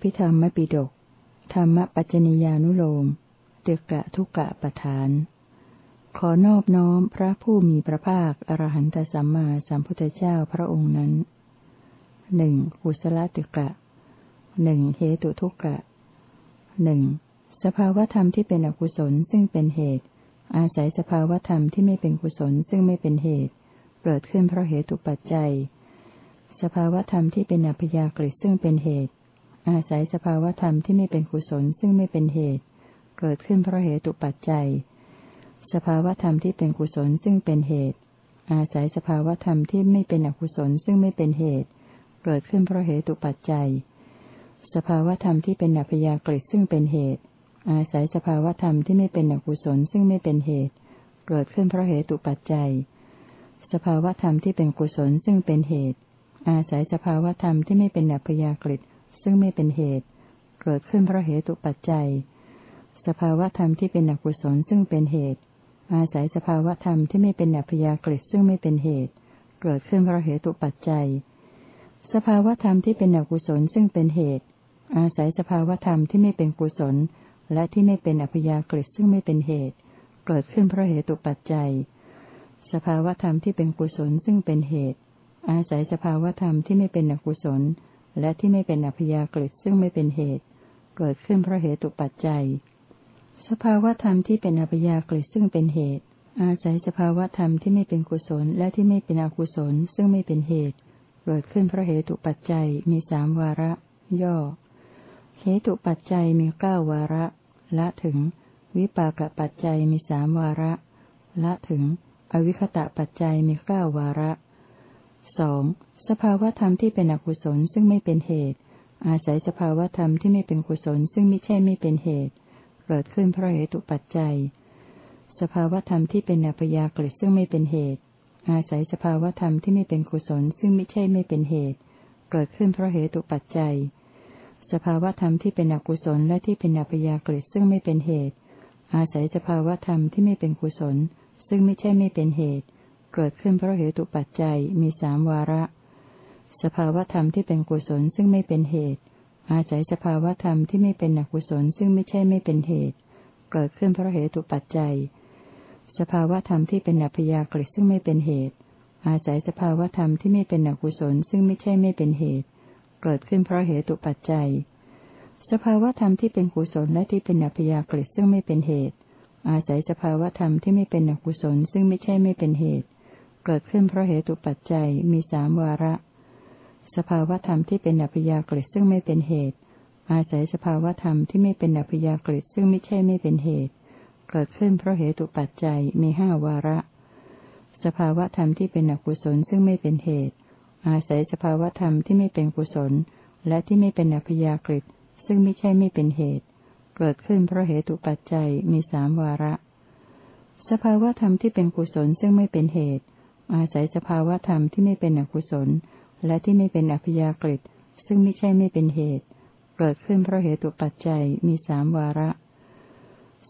อภิธรรมปิฎกธรรมปัจจนิยานุโลมเตึกะทุกะปทาน ขอนอบน้อมพระผู้มีพระภาค อรหันตสัมมาสัมพุทธเจ้าพระองค์นั้นหนึ่งกุศลตึกะหนึ่งเหตุทุกะหนึ่งสภาวธรรมที่เป็นอกุศลซึ่งเป็นเหตุ อาศัยสภาวธรรมที่ไม่เป็นกุศลซึ่งไม่เป็นเหตุ เกิดขึ้นเพราะเหตุปัจจัย สภาวธรรมที่เป็นอัพยากฤิซึ่งเป็นเหตุ อาศัยสภาวธรรมที่ไม่เป็นกุศลซึ่งไม่เป็นเหตุ เกิดขึ้นเพราะเหตุปัจจัย สภาวธรรมที่เป็นกุศลซึ่งเป็นเหตุ อาศัยสภาวธรรมที่ไม่เป็นอกุศลซึ่งไม่เป็นเหตุ เกิดขึ้นเพราะเหตุปัจจัย สภาวธรรมที่เป็นอัพยากฤิซึ่งเป็นเหตุ อาศัยสภาวธรรมที่ไม่เป็นอกุศลซึ่งไม่เป็นเหตุ เกิดขึ้นเพราะเหตุปัจจัย สภาวธรรมที่เป็นกุศลซึ่งเป็นเหตุ อาศัยสภาวธรรมที่ไม่เป็นอัพยากฤิ ซึ่งไม่เป็นเหตุ เกิดขึ้นเพราะเหตุปัจจัย สภาวธรรมที่เป็นอกุศลซึ่งเป็นเหตุ อาศัยสภาวธรรมที่ไม่เป็นอัพยากฤิซึ่งไม่เป็นเหตุ เกิดขึ้นเพราะเหตุปัจจัย สภาวธรรมที่เป็นอกุศลซึ่งเป็นเหตุ อาศัยสภาวธรรมที่ไม่เป็นกุศล และที่ไม่เป็นอัพยากฤิซึ่งไม่เป็นเหตุ เกิดขึ้นเพราะเหตุปัจจัย สภาวธรรมที่เป็นกุศลซึ่งเป็นเหตุอาศัยสภาวธรรมที่ไม่เป็นอกุศล และที่ไม่เป็นอัพยากฤิซึ่งไม่เป็นเหตุ เกิดขึ้นเพราะเหตุปัจจัย สภาวธรรมที่เป็นอัพยากฤิซึ่งเป็นเหตุ อาศัยสภาวธรรมที่ไม่เป็นกุศล และที่ไม่เป็นอกุศล ซึ่งไม่เป็นเหตุ เกิดขึ้นเพราะเหตุปัจจัยมีสามวาระ ย่อ เหตุปัจจัยมีเก้าวาระ ละถึง วิปากปัจจัยมีสามวาระ ละถึง อวิคตะปัจจัยมีเก้าวาระสอง สภาวธรรมที่เป็นอกุศลซึ่งไม่เป็นเหตุ อาศัยสภาวธรรมที่ไม่เป็นกุศลซึ่งไม่ใช่ไม่เป็นเหตุ เกิดขึ้นเพราะเหตุปัจจัย สภาวธรรมที่เป็นอัพยากฤิซึ่งไม่เป็นเหตุ อาศัยสภาวธรรมที่ไม่เป็นกุศลซึ่งไม่ใช่ไม่เป็นเหตุ เกิดขึ้นเพราะเหตุปัจจัย สภาวธรรมที่เป็นอกุศลและที่เป็นอัพยากฤิซึ่งไม่เป็นเหตุ อาศัยสภาวธรรมที่ไม่เป็นกุศล ซึ่งไม่ใช่ไม่เป็นเหตุ เกิดขึ้นเพราะเหตุปัจจัยมีสามวาระ สภาวธรรมที่เป็นกุศลซึ่งไม่เป็นเหตุ อาศัยสภาวธรรมที่ไม่เป็นอกุศลซึ่งไม่ใช่ไม่เป็นเหตุ เกิดขึ้นเพราะเหตุปัจจัย สภาวธรรมที่เป็นอัพยากฤิซึ่งไม่เป็นเหตุ อาศัยสภาวธรรมที่ไม่เป็นอกุศลซึ่งไม่ใช่ไม่เป็นเหตุ เกิดขึ้นเพราะเหตุปัจจัย สภาวธรรมที่เป็นกุศลและที่เป็นอัพยากฤิซึ่งไม่เป็นเหตุ อาศัยสภาวธรรมที่ไม่เป็นอกุศลซึ่งไม่ใช่ไม่เป็นเหตุ เกิดขึ้นเพราะเหตุปัจจัยมีสามวาระ สภาวธรรมที่เป็นอัพยากฤิซึ่งไม่เป็นเหตุ อาศัยสภาวธรรมที่ไม่เป็นอัพยากฤิซึ่งไม่ใช่ไม่เป็นเหตุ เกิดขึ้นเพราะเหตุปัจจัยมีห้าวาระ สภาวธรรมที่เป็นอกุศลซึ่งไม่เป็นเหตุ อาศัยสภาวธรรมที่ไม่เป็นกุศล และที่ไม่เป็นอภิยากฤิซึ่งไม่ใช่ไม่เป็นเหตุ เกิดขึ้นเพราะเหตุปัจจัยมีสามวาระ สภาวธรรมที่เป็นกุศลซึ่งไม่เป็นเหตุ อาศัยสภาวธรรมที่ไม่เป็นอกุศล และที่ไม่เป็นอภิยากฤิซึ่งไม่ใช่ไม่เป็นเหตุ เกิดขึ้นเพราะเหตุปัจจัยมีสามวาระ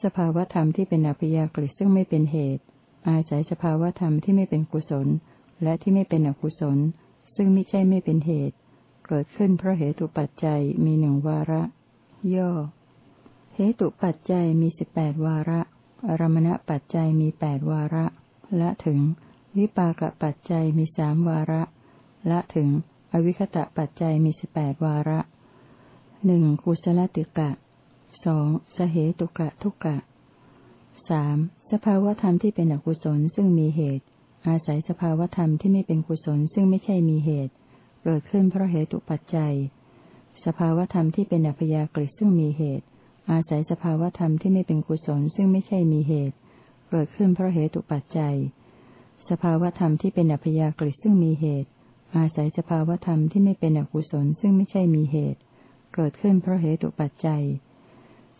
สภาวธรรมที่เป็นอภิยากฤิซึ่งไม่เป็นเหตุ อาศัยสภาวธรรมที่ไม่เป็นกุศล และที่ไม่เป็นอกุศล ซึ่งไม่ใช่ไม่เป็นเหตุ เกิดขึ้นเพราะเหตุปัจจัยมีหนึ่งวาระ ย่อ เหตุปัจจัยมีสิบแปดวาระอารมณปัจจัยมีแปดวาระ ละถึง วิปากปัจจัยมีสามวาระ ละถึง อวิคตะปัจจัยมีสิบแปดวาระหนึ่งกุศลติกะสองสเหตุกะทุกะสามสภาวธรรมที่เป็นอกุศลซึ่งมีเหตุ อาศัยสภาวธรรมที่ไม่เป็นกุศลซึ่งไม่ใช่มีเหตุ เกิดขึ้นเพราะเหตุปัจจัย สภาวธรรมที่เป็นอัพยากฤิซึ่งมีเหตุ อาศัยสภาวธรรมที่ไม่เป็นกุศลซึ่งไม่ใช่มีเหตุ เกิดขึ้นเพราะเหตุปัจจัย สภาวธรรมที่เป็นอัพยากฤิซึ่งมีเหตุ อาศัยสภาวธรรมที่ไม่เป็นอกุศลซึ่งไม่ใช่มีเหตุ เกิดขึ้นเพราะเหตุปัจจัย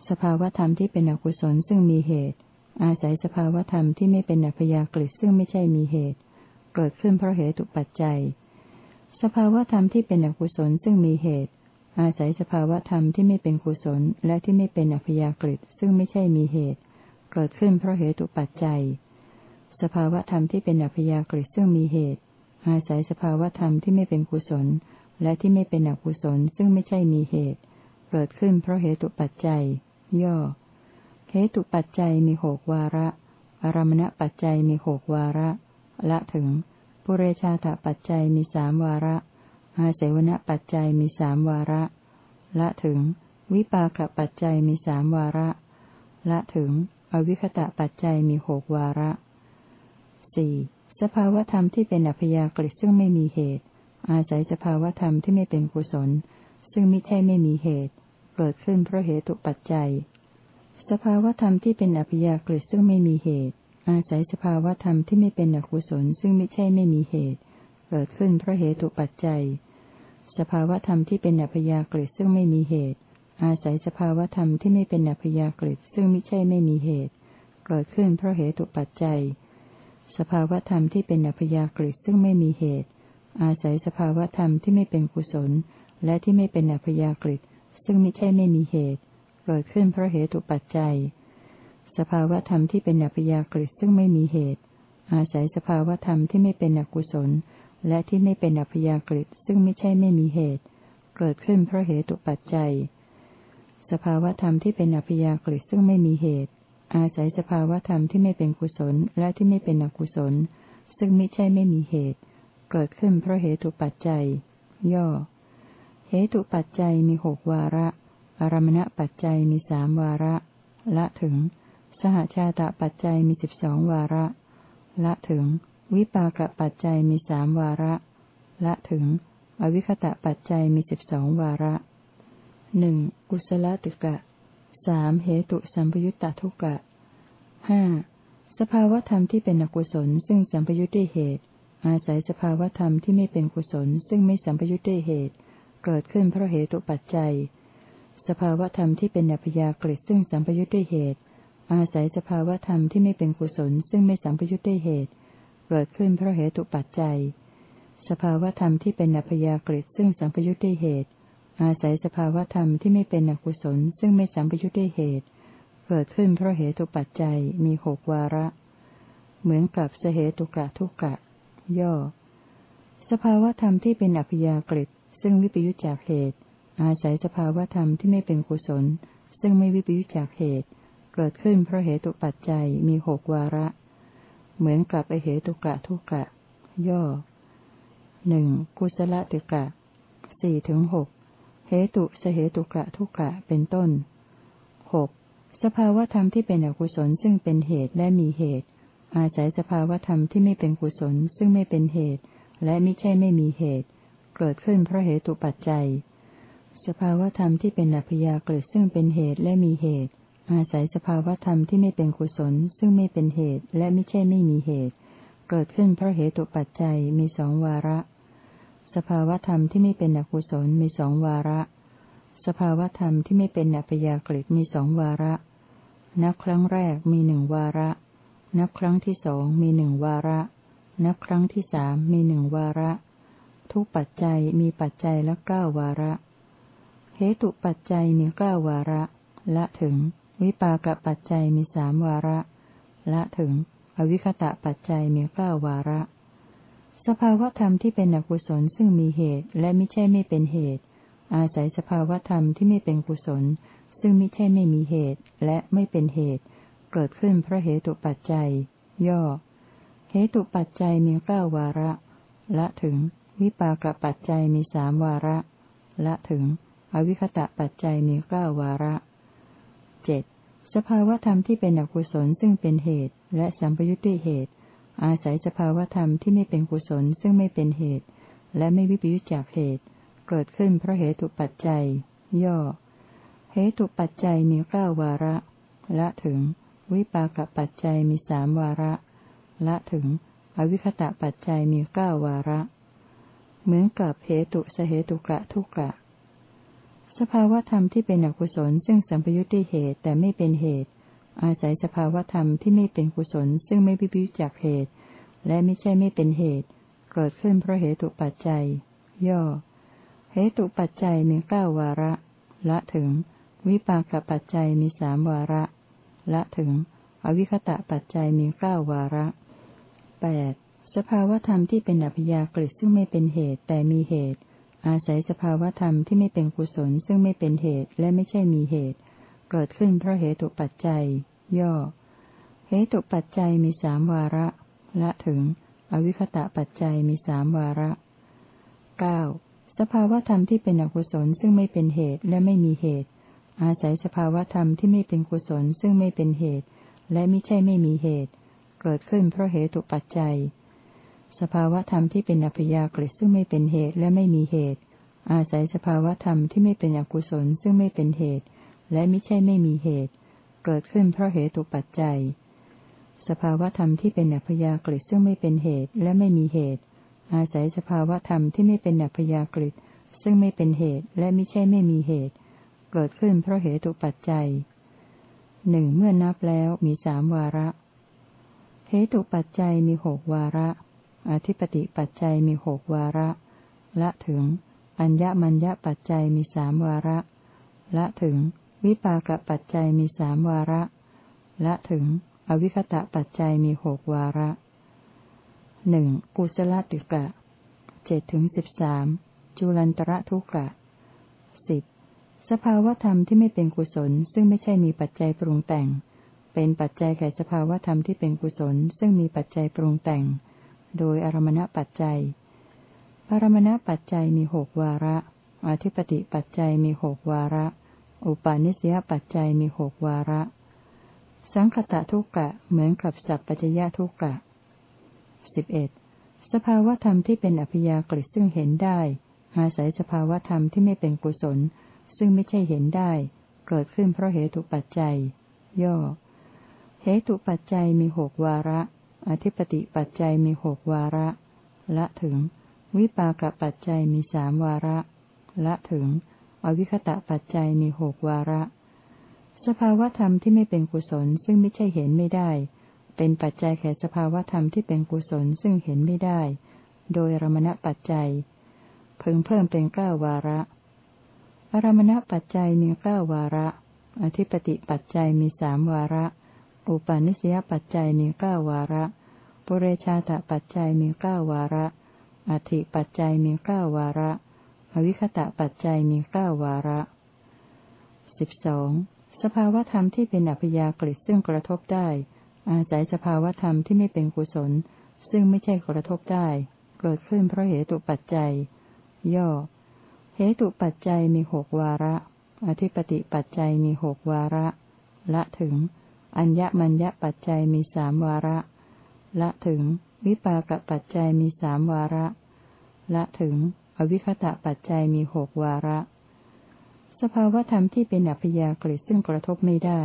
สภาวธรรมที่เป็นอกุศลซึ่งมีเหตุ อาศัยสภาวธรรมที่ไม่เป็นอัพยากฤิซึ่งไม่ใช่มีเหตุ เกิดขึ้นเพราะเหตุปัจจัย สภาวธรรมที่เป็นอกุศลซึ่งมีเหตุ อาศัยสภาวธรรมที่ไม่เป็นกุศลและที่ไม่เป็นอัพยากฤิซึ่งไม่ใช่มีเหตุ เกิดขึ้นเพราะเหตุปัจจัย สภาวธรรมที่เป็นอัพยากฤิซึ่งมีเหตุ อาศัยสภาวธรรมที่ไม่เป็นกุศล และที่ไม่เป็นอกุศลซึ่งไม่ใช่มีเหตุ เกิดขึ้นเพราะเหตุปัจจัย ย่อเหตุปัจจัยมีหกวาระ อารมณปัจจัยมีหกวาระ ละถึง ปุเรชาตปัจจัยมีสามวาระ อาเสวนปัจจัยมีสามวาระ ละถึง วิปากปัจจัยมีสามวาระ ละถึง อวิคตะปัจจัยมีหกวาระสี่ สภาวธรรมที่เป็นอัพยากฤิซึ่งไม่มีเหตุ อาศัยสภาวธรรมที่ไม่เป็นกุศล ซึ่งมิใช่ไม่มีเหตุ เกิดขึ้นเพราะเหตุปัจจัย สภาวธรรมที่เป็นอัพยากฤิซึ่งไม่มีเหตุ อาศัยสภาวธรรมที่ไม่เป็นอกุศล ซึ่งมิใช่ไม่มีเหตุ เกิดขึ้นเพราะเหตุปัจจัย สภาวธรรมที่เป็นอัพยากฤิซึ่งไม่มีเหตุ อาศัยสภาวธรรมที่ไม่เป็นอัพยากฤิซึ่งมิใช่ไม่มีเหตุ เกิดขึ้นเพราะเหตุปัจจัย สภาวธรรมที่เป็นอัพยากฤิซึ่งไม่มีเหตุ อาศัยสภาวธรรมที่ไม่เป็นกุศล และที่ไม่เป็นอัพยากฤิซึ่งไม่ใช่ไม่มีเหตุ เกิดขึ้นเพราะเหตุปัจจัย สภาวธรรมที่เป็นอัพยากฤิซึ่งไม่มีเหตุ อาศัยสภาวธรรมที่ไม่เป็นอกุศล และที่ไม่เป็นอัพยากฤิซึ่งไม่ใช่ไม่มีเหตุ เกิดขึ้นเพราะเหตุปัจจัย สภาวธรรมที่เป็นอัพยากฤิซึ่งไม่มีเหตุ อาศัยสภาวธรรมที่ไม่เป็นกุศลและที่ไม่เป็นอกุศล ซึ่งไม่ใช่ไม่มีเหตุ เกิดขึ้นเพราะเหตุปัจจัย ย่อ เหตุปัจจัยมีหกวาระอารมณปัจจัยมีสามวาระ ละถึง สหชาตปัจจัยมีสิบสองวาระ ละถึง วิปากปัจจัยมีสามวาระ ละถึง อวิคตะปัจจัยมีสิบสองวาระหนึ่งกุศลติกะ สามเหตุสัมปยุตตทุกะห้าสภาวธรรมที่เป็นอกุศล ซึ่งสัมปยุตด้วยเหตุ อาศัยสภาวธรรมที่ไม่เป็นกุศล ซึ่งไม่สัมปยุตด้วยเหตุ เกิดขึ้นเพราะเหตุปัจจัย สภาวธรรมที่เป็นอัพยากฤิซึ่งสัมปยุตด้วยเหตุ อาศัยสภาวธรรมที่ไม่เป็นกุศล ซึ่งไม่สัมปยุตด้วยเหตุ เกิดขึ้นเพราะเหตุปัจจัย สภาวธรรมที่เป็นอัพยากฤิซึ่งสัมปยุตด้วยเหตุ อาศัยสภาวธรรมที่ไม่เป็นอกุศล ซึ่งไม่สัมปยุทธ์ด้วยเหตุ เกิดขึ้นเพราะเหตุปัจจัยมีหกวาระ เหมือนกับสเหตุกะทุกะ ย่อ สภาวธรรมที่เป็นอภิยากฤิซึ่งวิปยุจจากเหตุ อาศัยสภาวธรรมที่ไม่เป็นกุศล ซึ่งไม่วิปยุจจากเหตุ เกิดขึ้นเพราะเหตุปัจจัยมีหกวาระ เหมือนกับอเหตุกะทุกะ ย่อหนึ่งกุศลติกะสี่ถึงหก เหตุสเหตุกะทุกะเป็นต้นหกสภาวธรรมที่เป็นอกุศลซึ่งเป็นเหตุและมีเหตุ อาศัยสภาวธรรมที่ไม่เป็นกุศลซึ่งไม่เป็นเหตุ และไม่ใช่ไม่มีเหตุ เกิดขึ้นเพราะเหตุปัจจัย สภาวธรรมที่เป็นอัพยากฤิซึ่งเป็นเหตุและมีเหตุ อาศัยสภาวธรรมที่ไม่เป็นกุศลซึ่งไม่เป็นเหตุ และไม่ใช่ไม่มีเหตุ เกิดขึ้นเพราะเหตุปัจจัยมีสองวาระ สภาวธรรมที่ไม่เป็นอกุศลมีสองวาระ สภาวธรรมที่ไม่เป็นอัพยากฤิมีสองวาระ นับครั้งแรกมีหนึ่งวาระ นับครั้งที่สองมีหนึ่งวาระ นับครั้งที่สามมีหนึ่งวาระ ทุกปัจจัยมีปัจจัยละเก้าวาระ เหตุปัจจัยมีเก้าวาระ ละถึง วิปากปัจจัยมีสามวาระ ละถึง อวิคตะปัจจัยมีเก้าวาระ สภาวธรรมที่เป็นอกุศลซึ่งมีเหตุและไม่ใช่ไม่เป็นเหตุ อาศัยสภาวธรรมที่ไม่เป็นกุศล ซึ่งไม่ใช่ไม่มีเหตุและไม่เป็นเหตุ เกิดขึ้นเพราะเหตุปัจจัย ย่อ เหตุปัจจัยมีเก้าวาระ ละถึง วิปากปัจจัยมีสามวาระ ละถึง อวิคตะปัจจัยมีเก้าวาระเจ็ดสภาวธรรมที่เป็นอกุศลซึ่งเป็นเหตุและสัมปยุตด้วยเหตุ อาศัยสภาวธรรมที่ไม่เป็นกุศลซึ่งไม่เป็นเหตุ และไม่วิปยุจจากเหตุ เกิดขึ้นเพราะเหตุปัจจัย ย่อ เหตุปัจจัยมีเก้าวาระ ละถึง วิปากปัจจัยมีสามวาระ ละถึง อวิคตะปัจจัยมีเก้าวาระ เหมือนกับเหตุสเหตุกะทุกะ สภาวธรรมที่เป็นอกุศลซึ่งสัมปยุทธ์ด้วยเหตุแต่ไม่เป็นเหตุ อาศัยสภาวธรรมที่ไม่เป็นกุศลซึ่งไม่พิพิจากเหตุ และไม่ใช่ไม่เป็นเหตุ เกิดขึ้นเพราะเหตุปัจจัย ย่อ เหตุปัจจัยมีเก้าวาระ ละถึง วิปากปัจจัยมีสามวาระ ละถึง อวิคตะปัจจัยมีเก้าวาระแปดสภาวธรรมที่เป็นอภิยากฤิซึ่งไม่เป็นเหตุแต่มีเหตุ อาศัยสภาวธรรมที่ไม่เป็นกุศลซึ่งไม่เป็นเหตุและไม่ใช่มีเหตุ เกิดขึ้นเพราะเหตุปัจจัย ย่อ เหตุปัจจัยมีสามวาระ ละถึง อวิคตะปัจจัยมีสามวาระเก้าสภาวธรรมที่เป็นอกุศลซึ่งไม่เป็นเหตุและไม่มีเหตุ อาศัยสภาวธรรมที่ไม่เป็นกุศลซึ่งไม่เป็นเหตุ และไม่ใช่ไม่มีเหตุ เกิดขึ้นเพราะเหตุปัจจัย สภาวธรรมที่เป็นอัพยากฤิซึ่งไม่เป็นเหตุและไม่มีเหตุ อาศัยสภาวธรรมที่ไม่เป็นอกุศลซึ่งไม่เป็นเหตุ และไม่ใช่ไม่มีเหตุ เกิดขึ้นเพราะเหตุปัจจัย สภาวธรรมที่เป็นอัพยากฤิซึ่งไม่เป็นเหตุและไม่มีเหตุ อาศัยสภาวธรรมที่ไม่เป็นอัพยากฤิซึ่งไม่เป็นเหตุและไม่ใช่ไม่มีเหตุ เกิดขึ้นเพราะเหตุปัจจัยหนึ่งเมื่อนับแล้วมีสามวาระ เหตุปัจจัยมีหกวาระ อธิปติปัจจัยมีหกวาระ ละถึง อัญญมัญญปัจจัยมีสามวาระ ละถึง วิปากปัจจัยมีสามวาระ ละถึง อวิคตะปัจจัยมีหกวาระหนึ่งกุศลติกะเจ็ดถึงสิบสามจุลันตระทุกะสิบสภาวธรรมที่ไม่เป็นกุศล ซึ่งไม่ใช่มีปัจจัยปรุงแต่ง เป็นปัจจัยแก่สภาวธรรมที่เป็นกุศล ซึ่งมีปัจจัยปรุงแต่ง โดยอารมณปัจจัย อารมณปัจจัยมีหกวาระ อธิปติปัจจัยมีหกวาระ อุปาณิสยปัจจัยมีหกวาระ สังคตะทุกกะเหมือนกับสัพปัจยะทุกกะสิบเอ็ดสภาวธรรมที่เป็นอภิยากฤิซึ่งเห็นได้ อาศัยสภาวธรรมที่ไม่เป็นกุศล ซึ่งไม่ใช่เห็นได้ เกิดขึ้นเพราะเหตุปัจจัย ย่อ เหตุปัจจัยมีหกวาระ อธิปติปัจจัยมีหกวาระ ละถึง วิปากปัจจัยมีสามวาระ ละถึง อวิคตะปัจจัยมีหกวาระ สภาวธรรมที่ไม่เป็นกุศลซึ่งไม่ใช่เห็นไม่ได้ เป็นปัจจัยแก่สภาวธรรมที่เป็นกุศลซึ่งเห็นไม่ได้ โดยรมณปัจจัยเพึงเพิ่มเป็นเก้าวาระอรมณปัจจัยมีเก้าวาระ อธิปติปัจจัยมีสามวาระ อุปาณิสยปัจจัยมีเก้าวาระ ปุเรชาตปัจจัยมีเก้าวาระ อธิปัจจัยมีเก้าวาระ อวิคตะปัจจัยมีเก้าวาระสิบสองสภาวธรรมที่เป็นอัพยากฤิซึ่งกระทบได้ อาศัยสภาวธรรมที่ไม่เป็นกุศล ซึ่งไม่ใช่กระทบได้ เกิดขึ้นเพราะเหตุปัจจัย ย่อ เหตุปัจจัยมีหกวาระ อธิปติปัจจัยมีหกวาระ ละถึง อัญญมัญญปัจจัยมีสามวาระ ละถึง วิปากปัจจัยมีสามวาระ ละถึง อวิคตะปัจจัยมีหกวาระ สภาวธรรมที่เป็นอัพยากฤิซึ่งกระทบไม่ได้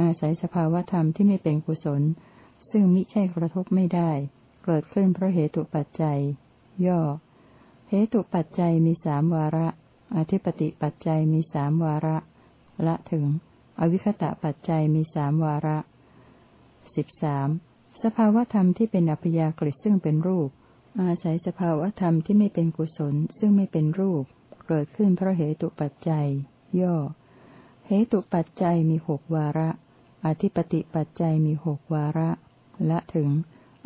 อาศัยสภาวธรรมที่ไม่เป็นกุศล ซึ่งมิใช่กระทบไม่ได้ เกิดขึ้นเพราะเหตุปัจจัย ย่อ เหตุปัจจัยมีสามวาระ อธิปติปัจจัยมีสามวาระ ละถึง อวิคตะปัจจัยมีสามวาระสิบสามสภาวธรรมที่เป็นอัพยากฤิซึ่งเป็นรูป อาศัยสภาวธรรมที่ไม่เป็นกุศลซึ่งไม่เป็นรูป เกิดขึ้นเพราะเหตุปัจจัย ย่อ เหตุปัจจัยมีหกวาระ อธิปติปัจจัยมีหกวาระ ละถึง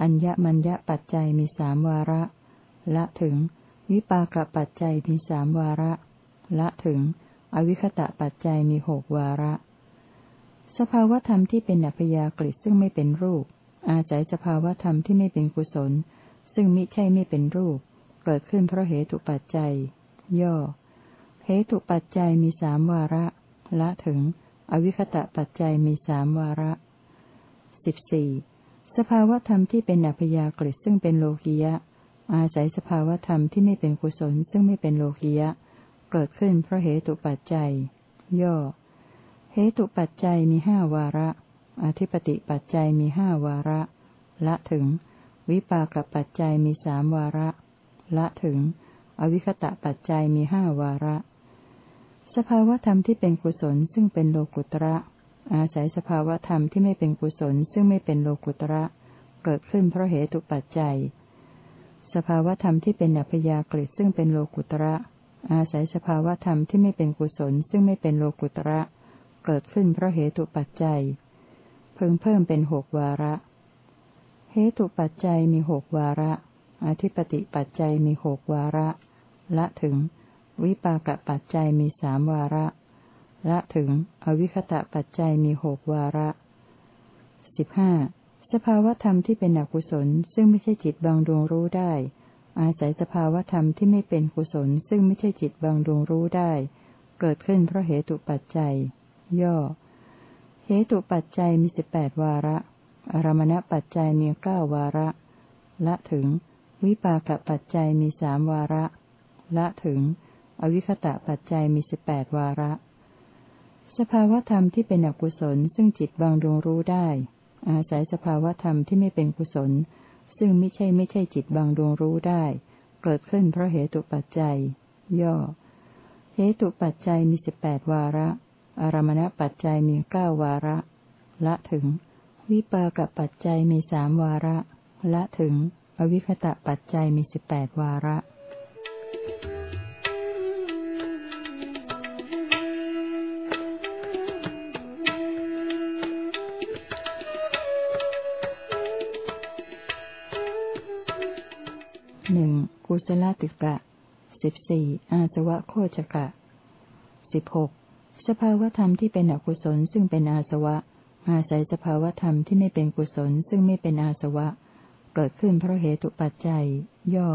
อัญญมัญญปัจจัยมีสามวาระ ละถึง วิปากปัจจัยมีสามวาระ ละถึง อวิคตะปัจจัยมีหกวาระ สภาวธรรมที่เป็นอัพยากฤิซึ่งไม่เป็นรูป อาศัยสภาวธรรมที่ไม่เป็นกุศล ซึ่งมิใช่ไม่เป็นรูป เกิดขึ้นเพราะเหตุปัจจัย ย่อ เหตุปัจจัยมีสามวาระ ละถึง อวิคตะปัจจัยมีสามวาระสิบสี่สภาวธรรมที่เป็นอัพยากฤิซึ่งเป็นโลกิยะ อาศัยสภาวธรรมที่ไม่เป็นกุศลซึ่งไม่เป็นโลกิยะ เกิดขึ้นเพราะเหตุปัจจัย ย่อ เหตุปัจจัยมีห้าวาระ อธิปติปัจจัยมีห้าวาระ ละถึง วิปากปัจจัยมีสามวาระ ละถึง อวิคตะปัจจัยมีห้าวาระ สภาวธรรมที่เป็นกุศลซึ่งเป็นโลกุตระ อาศัยสภาวธรรมที่ไม่เป็นกุศลซึ่งไม่เป็นโลกุตระ เกิดขึ้นเพราะเหตุปัจจัย สภาวธรรมที่เป็นอัพยากฤิซึ่งเป็นโลกุตระ อาศัยสภาวธรรมที่ไม่เป็นกุศลซึ่งไม่เป็นโลกุตระ เกิดขึ้นเพราะเหตุปัจจัย เพิ่งเพิ่มเป็นหกวาระ เหตุปัจจัยมีหกวาระ อธิปติปัจจัยมีหกวาระ ละถึง วิปากปัจจัยมีสามวาระ ละถึง อวิคตะปัจจัยมีหกวาระสิบห้าสภาวธรรมที่เป็นอกุศลซึ่งไม่ใช่จิตบางดวงรู้ได้ อาศัยสภาวธรรมที่ไม่เป็นกุศลซึ่งไม่ใช่จิตบางดวงรู้ได้ เกิดขึ้นเพราะเหตุปัจจัย ย่อ เหตุปัจจัยมีสิบแปดวาระ อารมณปัจจัยมีเก้าวาระ ละถึง วิปากปัจจัยมีสามวาระ ละถึง อวิคตะปัจจัยมีสิบแปดวาระ สภาวธรรมที่เป็นอกุศลซึ่งจิตบางดวงรู้ได้ อาศัยสภาวธรรมที่ไม่เป็นกุศล ซึ่งไม่ใช่ไม่ใช่จิตบางดวงรู้ได้ เกิดขึ้นเพราะเหตุปัจจัย ย่อ เหตุปัจจัยมีสิบแปดวาระ อารมณปัจจัยมีเก้าวาระ ละถึง วิปากปัจจัยมีสามวาระ ละถึง อวิคตะปัจจัยมีสิบแปดวาระหนึ่งกุศลติกะสิบสี่อาสวะโคจกะสิบหกสภาวธรรมที่เป็นอกุศลซึ่งเป็นอาสวะ อาศัยสภาวธรรมที่ไม่เป็นกุศลซึ่งไม่เป็นอาสวะ เกิดขึ้นเพราะเหตุปัจจัย ย่อ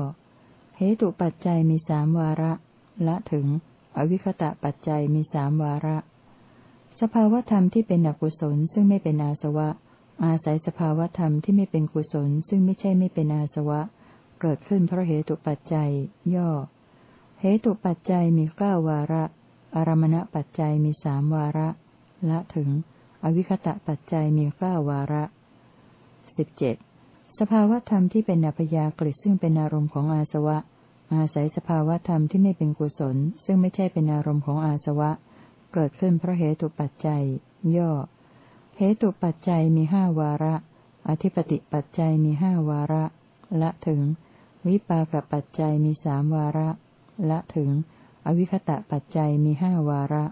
เหตุปัจจัยมีสามวาระ ละถึง อวิคตะปัจจัยมีสามวาระ สภาวธรรมที่เป็นอกุศลซึ่งไม่เป็นอาสวะ อาศัยสภาวธรรมที่ไม่เป็นกุศลซึ่งไม่ใช่ไม่เป็นอาสวะ เกิดขึ้นเพราะเหตุปัจจัย ย่อ เหตุปัจจัยมีเก้าวาระ อารมณปัจจัยมีสามวาระ ละถึง อวิคตะปัจจัยมีเก้าวาระสิบเจ็ดสภาวธรรมที่เป็นอัพยากฤิซึ่งเป็นอารมณ์ของอาสวะ อาศัยสภาวธรรมที่ไม่เป็นกุศล ซึ่งไม่ใช่เป็นอารมณ์ของอาสวะ เกิดขึ้นเพราะเหตุปัจจัย ย่อ เหตุปัจจัยมีห้าวาระ อธิปติปัจจัยมีห้าวาระ ละถึง วิปากปัจจัยมีสามวาระ ละถึง อวิคตะปัจจัยมีห้าวาระ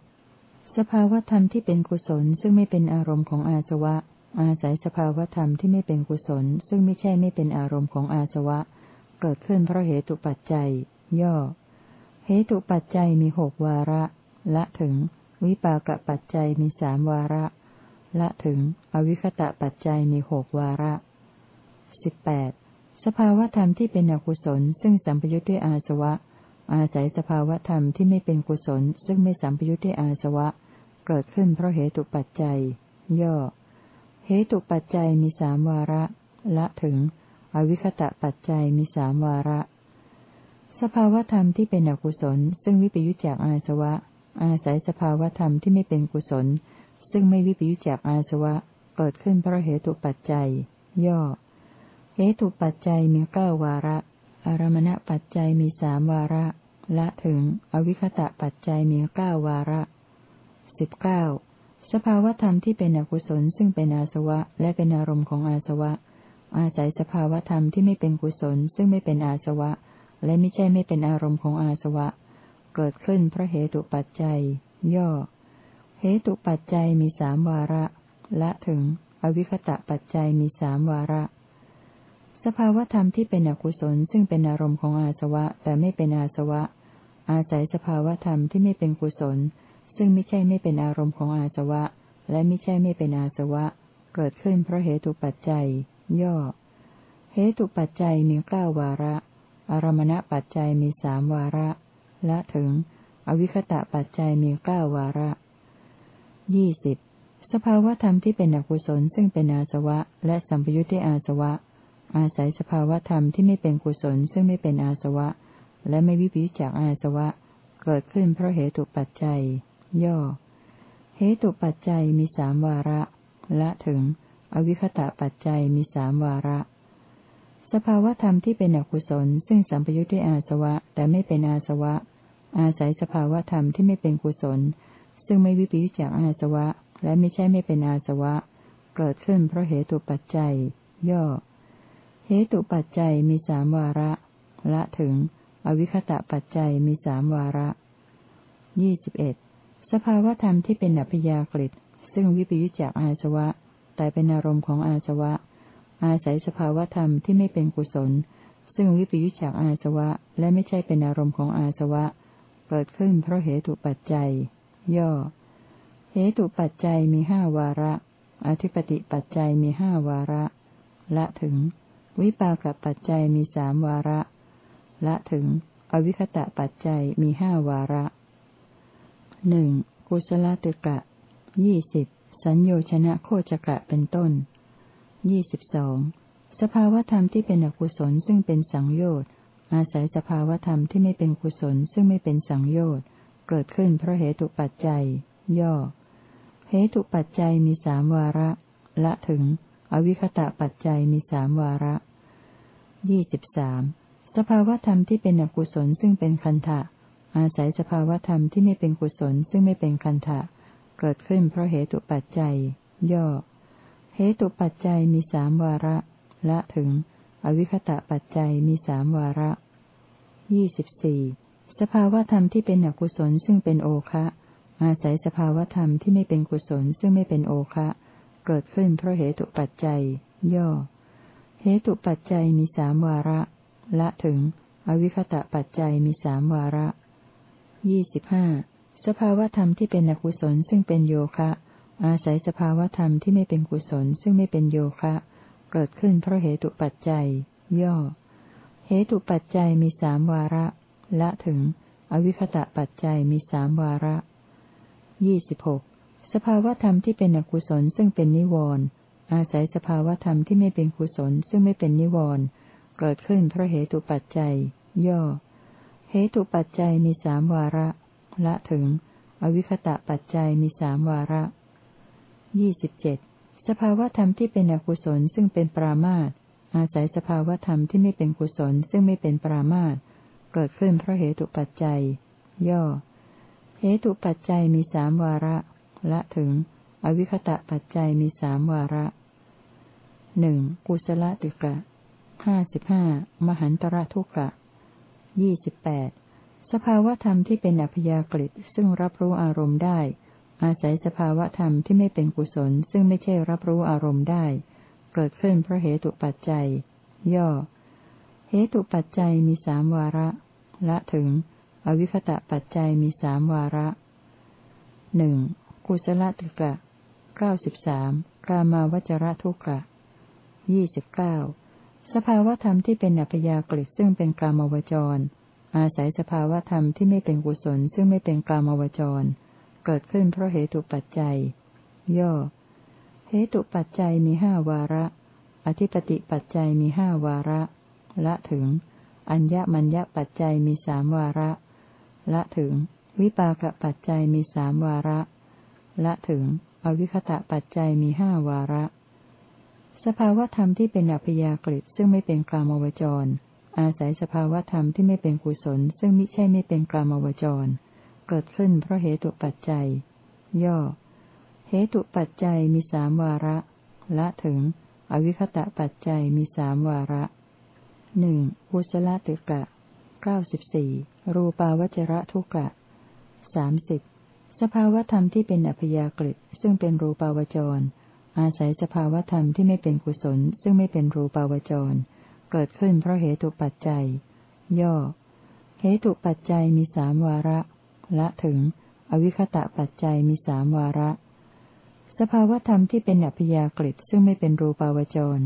สภาวธรรมที่เป็นกุศลซึ่งไม่เป็นอารมณ์ของอาสวะ อาศัยสภาวธรรมที่ไม่เป็นกุศล ซึ่งไม่ใช่ไม่เป็นอารมณ์ของอาสวะ เกิดขึ้นเพราะเหตุปัจจัย ย่อ เหตุปัจจัยมีหกวาระ ละถึง วิปากปัจจัยมีสามวาระ ละถึง อวิคตะปัจจัยมีหกวาระสิบแปดสภาวธรรมที่เป็นอกุศล ซึ่งสัมปยุทธ์ด้วยอาสวะ อาศัยสภาวธรรมที่ไม่เป็นกุศล ซึ่งไม่สัมปยุทธ์ด้วยอาสวะ เกิดขึ้นเพราะเหตุปัจจัย ย่อ เหตุปัจจัยมีสามวาระ ละถึง อวิคตะปัจจัยมีสามวาระ สภาวธรรมที่เป็นอกุศล ซึ่งวิปยุจจากอาสวะ อาศัยสภาวธรรมที่ไม่เป็นกุศล ซึ่งไม่วิปยุจจากอาสวะ เกิดขึ้นเพราะเหตุปัจจัย ย่อ เหตุปัจจัยมีเก้าวาระ อารมณปัจจัยมีสามวาระ ละถึง อวิคตะปัจจัยมีเก้าวาระ สิบเก้าสภาวธรรมที่เป็นอกุศลซึ่งเป็นอาสวะและเป็นอารมณ์ของอาสวะ อาศัยสภาวธรรมที่ไม่เป็นกุศลซึ่งไม่เป็นอาสวะ และไม่ใช่ไม่เป็นอารมณ์ของอาสวะ เกิดขึ้นเพราะเหตุปัจจัย ย่อ เหตุปัจจัยมีสามวาระ ละถึง อวิคตะปัจจัยมีสามวาระ สภาวธรรมที่เป็นอกุศลซึ่งเป็นอารมณ์ของอาสวะแต่ไม่เป็นอาสวะ อาศัยสภาวธรรมที่ไม่เป็นกุศล ซึ่งไม่ใช่ไม่เป็นอารมณ์ของอาสวะ และไม่ใช่ไม่เป็นอาสวะ เกิดขึ้นเพราะเหตุปัจจัย ย่อ เหตุปัจจัยมีเก้าวาระ อารมณปัจจัยมีสามวาระ ละถึง อวิคตะปัจจัยมีเก้าวาระ ยี่สิบ สภาวธรรมที่เป็นอกุศลซึ่งเป็นอาสวะ และสัมปยุทธ์ที่อาสวะ อาศัยสภาวธรรมที่ไม่เป็นกุศลซึ่งไม่เป็นอาสวะ และไม่วิปิจากอาสวะ เกิดขึ้นเพราะเหตุปัจจัย ย่อ เหตุปัจจัยมีสามวาระ ละถึง อวิคตะปัจจัยมีสามวาระ สภาวธรรมที่เป็นอกุศล ซึ่งสัมปยุทธ์ด้วยอาสวะ แต่ไม่เป็นอาสวะ อาศัยสภาวธรรมที่ไม่เป็นกุศล ซึ่งไม่วิปิจากอาสวะ และไม่ใช่ไม่เป็นอาสวะ เกิดขึ้นเพราะเหตุปัจจัย ย่อ เหตุปัจจัยมีสามวาระ ละถึง อวิคตะปัจจัยมีสามวาระยี่สิบเอ็ด สภาวธรรมที่เป็นอัพยากฤิซึ่งวิปยุจจากอาสวะ แต่เป็นอารมณ์ของอาสวะ อาศัยสภาวธรรมที่ไม่เป็นกุศล ซึ่งวิปยุจจากอาสวะ และไม่ใช่เป็นอารมณ์ของอาสวะ เกิดขึ้นเพราะเหตุปัจจัย ย่อ เหตุปัจจัยมีห้าวาระ อธิปติปัจจัยมีห้าวาระ ละถึง วิปากปัจจัยมีสามวาระ ละถึง อวิคตะปัจจัยมีห้าวาระ หนึ่งกุศลตึกะยี่สิบสัญโยชนะโคจกะเป็นต้นยี่สิบสองสภาวธรรมที่เป็นอกุศลซึ่งเป็นสังโยชน์อาศัยสภาวธรรมที่ไม่เป็นกุศลซึ่งไม่เป็นสังโยชน์เกิดขึ้นเพราะเหตุปัจจัย ย่อ เหตุปัจจัยมีสามวาระ ละถึง อวิคตะปัจจัยมีสามวาระยี่สิบสามสภาวธรรมที่เป็นอกุศลซึ่งเป็นคันทะ อาศัยสภาวธรรมที่ไม่เป็นกุศลซึ่งไม่เป็นคันทะเกิดขึ้นเพราะเหตุปัจจัย ย่อ เหตุปัจจัยมีสามวาระ ละถึง อวิคตะปัจจัยมีสามวาระยี่สิบสี่สภาวธรรมที่เป็นอกุศลซึ่งเป็นโอคะอาศัยสภาวธรรมที่ไม่เป็นกุศลซึ่งไม่เป็นโอคะเกิดขึ้นเพราะเหตุปัจจัย ย่อ เหตุปัจจัยมีสามวาระ ละถึง อวิคตะปัจจัยมีสามวาระ ยี่สิบห้าสภาวธรรมที่เป็นอกุศลซึ่งเป็นโยคะ อาศัยสภาวธรรมที่ไม่เป็นกุศลซึ่งไม่เป็นโยคะ เกิดขึ้นเพราะเหตุปัจจัย ย่อ เหตุปัจจัยมีสามวาระ ละถึง อวิคตะปัจจัยมีสามวาระยี่สิบหกสภาวธรรมที่เป็นอกุศลซึ่งเป็นนิวรณ์อาศัยสภาวธรรมที่ไม่เป็นกุศลซึ่งไม่เป็นนิวรณ์เกิดขึ้นเพราะเหตุปัจจัย ย่อ เหตุปัจจัยมีสามวาระ ละถึง อวิคตะปัจจัยมีสามวาระยี่สิบเจ็ดสภาวธรรมที่เป็นอกุศลซึ่งเป็นปรามาตอาศัยสภาวธรรมที่ไม่เป็นกุศลซึ่งไม่เป็นปรามาตเกิดขึ้นเพราะเหตุปัจจัย ย่อ เหตุปัจจัยมีสามวาระ ละถึง อวิคตะปัจจัยมีสามวาระหนึ่งกุศลติกะห้าสิบห้ามหันตระทุกะ ยี่สิบแปดสภาวธรรมที่เป็นอัพยากฤิซึ่งรับรู้อารมณ์ได้ อาศัยสภาวธรรมที่ไม่เป็นกุศล ซึ่งไม่ใช่รับรู้อารมณ์ได้ เกิดขึ้นเพราะเหตุปัจจัย ย่อ เหตุปัจจัยมีสามวาระ ละถึง อวิคตะปัจจัยมีสามวาระหนึ่งกุศลติกะเก้าสิบสามกามาวจระทุกะยี่สิบเก้า สภาวธรรมที่เป็นอัพยากฤิซึ่งเป็นกลามวจร อาศัยสภาวธรรมที่ไม่เป็นกุศลซึ่งไม่เป็นกลามวจร เกิดขึ้นเพราะเหตุปัจจัย ย่อ เหตุปัจจัยมีห้าวาระ อธิปติปัจจัยมีห้าวาระ ละถึง อัญญมัญญปัจจัยมีสามวาระ ละถึง วิปากปัจจัยมีสามวาระ ละถึง อวิคตะปัจจัยมีห้าวาระ สภาวธรรมที่เป็นอัพยากฤิซึ่งไม่เป็นกลามวจร อาศัยสภาวธรรมที่ไม่เป็นกุศล ซึ่งมิใช่ไม่เป็นกลามวจร เกิดขึ้นเพราะเหตุปัจจัย ย่อ เหตุปัจจัยมีสามวาระ ละถึง อวิคตะปัจจัยมีสามวาระหนึ่งกุศลตึกะเก้าสิบสี่รูปาวจระทุกะสามสิบสภาวธรรมที่เป็นอัพยากฤิซึ่งเป็นรูปาวจร อาศัยสภาวธรรมที่ไม่เป็นกุศล ซึ่งไม่เป็นรูปาวจร เกิดขึ้นเพราะเหตุปัจจัย ย่อ เหตุปัจจัยมีสามวาระ ละถึง อวิคตะปัจจัยมีสามวาระ สภาวธรรมที่เป็นอัพยากฤิซึ่งไม่เป็นรูปาวจร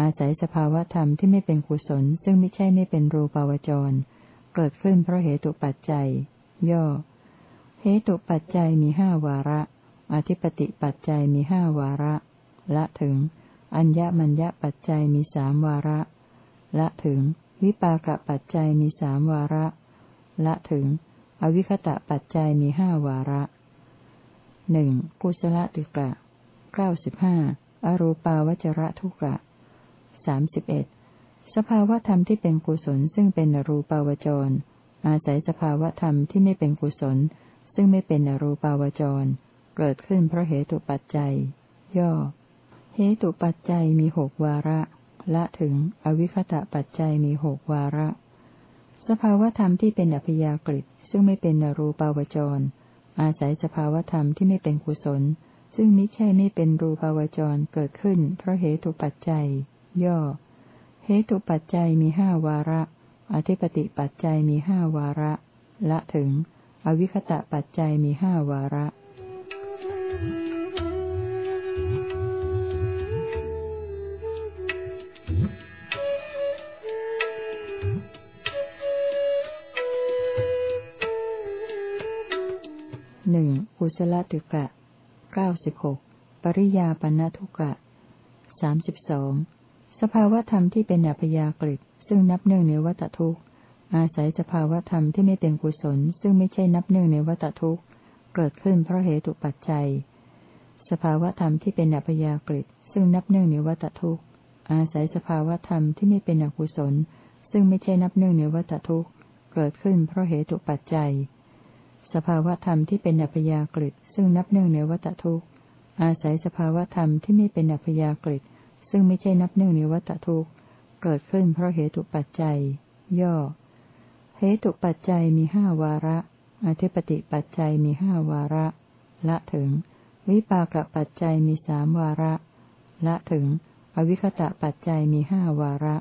อาศัยสภาวธรรมที่ไม่เป็นกุศล ซึ่งไม่ใช่ไม่เป็นรูปาวจร เกิดขึ้นเพราะเหตุปัจจัย ย่อ เหตุปัจจัยมีห้าวาระ อธิปติปัจจัยมีห้าวาระ ละถึง อัญญมัญญปัจจัยมีสามวาระ ละถึง วิปากปัจจัยมีสามวาระ ละถึง อวิคตะปัจจัยมีห้าวาระหนึ่งกุศลติกะเก้าสิบห้าอรูปาวจระทุกะสามสิบเอ็ดสภาวธรรมที่เป็นกุศลซึ่งเป็นอรูปาวจร อาศัยสภาวธรรมที่ไม่เป็นกุศล ซึ่งไม่เป็นอรูปาวจร เกิดขึ้นเพราะเหตุปัจจัย ย่อ เหตุปัจจัยมีหกวาระ ละถึงอวิคตะปัจจัยมีหกวาระ สภาวธรรมที่เป็นอภิยากฤิซึ่งไม่เป็นนรูปาวจร อาศัยสภาวธรรมที่ไม่เป็นกุศล ซึ่งมิใช่ไม่เป็นรูปาวจรเกิดขึ้น เพราะเหตุปัจจัย ย่อ เหตุปัจจัยมีห้าวาระ อธิปติปัจจัยมีห้าวาระ ละถึง อวิคตะปัจจัยมีห้าวาระ ศลตึกะเก้าสิบหกปริยาปัทุกะสามสิบสองสภาวธรรมที่เป็นอัพยากฤิซึ่งนับเนื่องในวัตทุกข์ อาศัยสภาวธรรมที่ไม่เป็นกุศล ซึ่งไม่ใช่นับเนื่องในวัตทุกข์ เกิดขึ้นเพราะเหตุปัจจัย สภาวธรรมที่เป็นอัพยากฤิซึ่งนับเนื่องในวัตทุกข์ อาศัยสภาวธรรมที่ไม่เป็นอกุศล ซึ่งไม่ใช่นับเนื่องในวัตทุกข์ เกิดขึ้นเพราะเหตุปัจจัย สภาวธรรมที่เป็นอัพยากฤิซึ่งนับเนื่องในวัตทุกข์ อาศัยสภาวธรรมที่ไม่เป็นอัพยากฤิซึ่งไม่ใช่นับเนื่องในวัตทุกข์ เกิดขึ้นเพราะเหตุปัจจัย ย่อ เหตุปัจจัยมีห้าวาระ อธิปติปัจจัยมีห้าวาระ ละถึง วิปากปัจจัยมีสามวาระ ละถึง อวิคตะปัจจัยมีห้าวาระ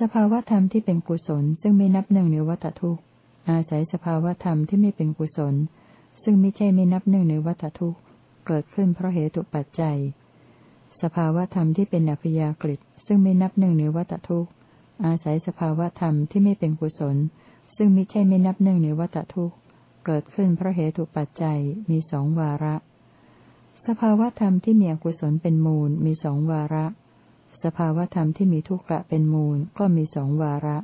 สภาวธรรมที่เป็นกุศลซึ่งไม่นับหนึ่งในวัตทุกข์ อาศัยสภาวธรรมที่ไม่เป็นกุศล ซึ่งไม่ใช่ไม่นับหนึ่งในวัตทุกข์เกิดขึ้นเพราะเหตุปัจจัย สภาวธรรมที่เป็นอัพยากฤิซึ่งไม่นับหนึ่งในวัตทุกข์อาศัยสภาวธรรมที่ไม่เป็นกุศล ซึ่งไมิใช่ไม่นับหนึ่งในวัตทุกข์เกิดขึ้นเพราะเหตุปัจจัยมีสองวาระ สภาวธรรมที่มีอกุศลเป็นมูลมีสองวาระ สภาวธรรมที่มีทุกขะเป็นมูลก็มีสองวาระ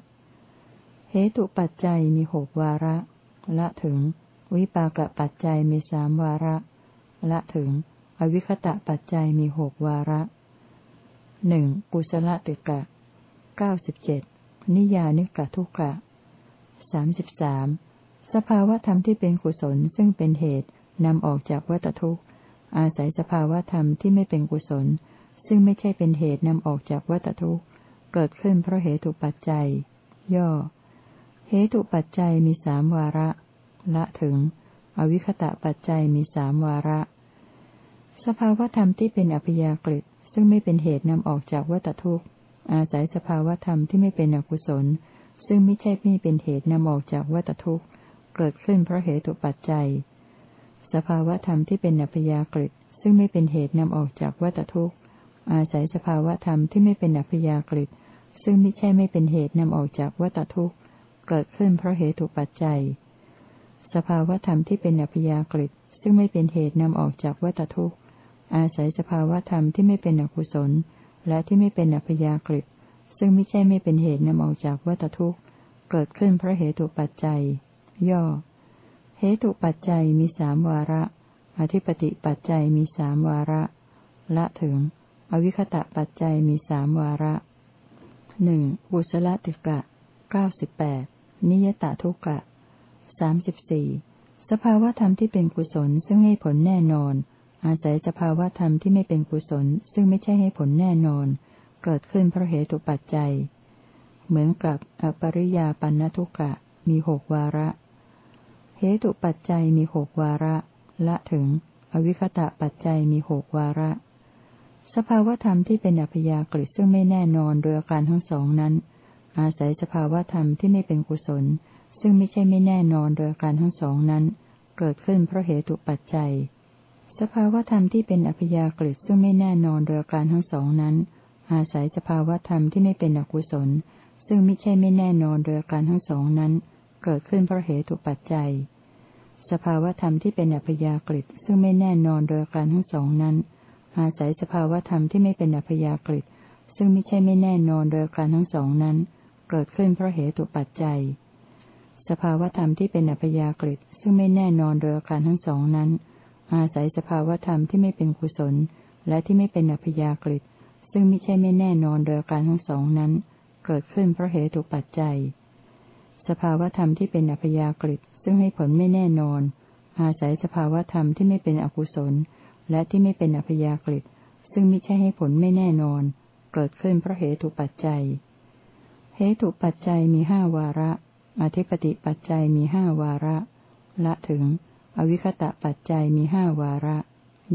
เหตุปัจจัยมีหกวาระ ละถึง วิปากปัจจัยมีสามวาระ ละถึง อวิคตะปัจจัยมีหกวาระหนึ่งกุศลติกะเก้าสิบเจ็ดนิยานิกะทุกะสามสิบสามสภาวธรรมที่เป็นกุศลซึ่งเป็นเหตุนำออกจากวัตทุกข์ อาศัยสภาวธรรมที่ไม่เป็นกุศล ซึ่งไม่ใช่เป็นเหตุนำออกจากวัตทุกข์ เกิดขึ้นเพราะเหตุปัจจัย ย่อ ตุปัจจัยมีสามวาระ ละถึง อวิคตะปัจจัยมีสามวาระ สภาวธรรมที่เป็นอภิยากฤิซึ่งไม่เป็นเหตุนำออกจากวัตทุกข์ อาศัยสภาวธรรมที่ไม่เป็นอกุศล ซึ่งไม่ใช่ไม่เป็นเหตุนำออกจากวัตทุกข์ เกิดขึ้นเพราะเหตุปัจจัย สภาวธรรมที่เป็นอัพยากฤิซึ่งไม่เป็นเหตุนำออกจากวัตทุกข์ อาศัยสภาวธรรมที่ไม่เป็นอัพยากฤิซึ่งไม่ใช่ไม่เป็นเหตุนำออกจากวัตทุกข์ เกิดขึ้นเพราะเหตุปัจจัย สภาวธรรมที่เป็นอัพยากฤิซึ่งไม่เป็นเหตุนำออกจากวัตทุกข์ อาศัยสภาวธรรมที่ไม่เป็นอกุศล และที่ไม่เป็นอัพยากฤิซึ่งไม่ใช่ไม่เป็นเหตุนำออกจากวัตทุกข์ เกิดขึ้นเพราะเหตุปัจจัย ย่อ เหตุปัจจัยมีสามวาระ อธิปติปัจจัยมีสามวาระ ละถึง อวิคตะปัจจัยมีสามวาระหนึ่งบุสละติกะเก้าสิบแปด นิยตทุกกะสามสิบสี่สภาวธรรมที่เป็นกุศลซึ่งให้ผลแน่นอน อาศัยสภาวธรรมที่ไม่เป็นกุศล ซึ่งไม่ใช่ให้ผลแน่นอน เกิดขึ้นเพราะเหตุปัจจัย เหมือนกับอปริยาปันทุกะมีหกวาระ เหตุปัจจัยมีหกวาระ ละถึง อวิคตะปัจจัยมีหกวาระ สภาวธรรมที่เป็นอัพยากฤิซึ่งไม่แน่นอนโดยอาการทั้งสองนั้น อาศัยสภาวธรรมที่ไม่เป็นกุศล ซึ่งไม่ใช่ไม่แน่นอนโดยการทั้งสองนั้น เกิดขึ้นเพราะเหตุปัจจัย สภาวธรรมที่เป็นอัพยากฤิซึ่งไม่แน่นอนโดยการทั้งสองนั้น อาศัยสภาวธรรมที่ไม่เป็นอกุศล ซึ่งไม่ใช่ไม่แน่นอนโดยการทั้งสองนั้น เกิดขึ้นเพราะเหตุปัจจัย สภาวธรรมที่เป็นอัพยากฤิซึ่งไม่แน่นอนโดยการทั้งสองนั้นอาศัยสภาวธรรมที่ไม่เป็นอัพยากฤิซึ่งไม่ใช่ไม่แน่นอนโดยการทั้งสองนั้น เกิดขึ้นเพราะเหตุปัจจัย สภาวธรรมที่เป็นอัพยากฤิซึ่งไม่แน่นอนโดยการทั้งสองนั้น อาศัยสภาวธรรมที่ไม่เป็นกุศล และที่ไม่เป็นอัพยากฤิซึ่งไม่ใช่ไม่แน่นอนโดยการทั้งสองนั้น เกิดขึ้นเพราะเหตุปัจจัย สภาวธรรมที่เป็นอัพยากฤิซึ่งให้ผลไม่แน่นอน อาศัยสภาวธรรมที่ไม่เป็นอกุศล และที่ไม่เป็นอัพยากฤิซึ่งไม่ใช่ให้ผลไม่แน่นอน เกิดขึ้นเพราะเหตุปัจจัย เหตุปัจจัยมีห้าวาระ อธิปติปัจจัยมีห้าวาระ ละถึง อวิคตะปัจจัยมีห้าวาระ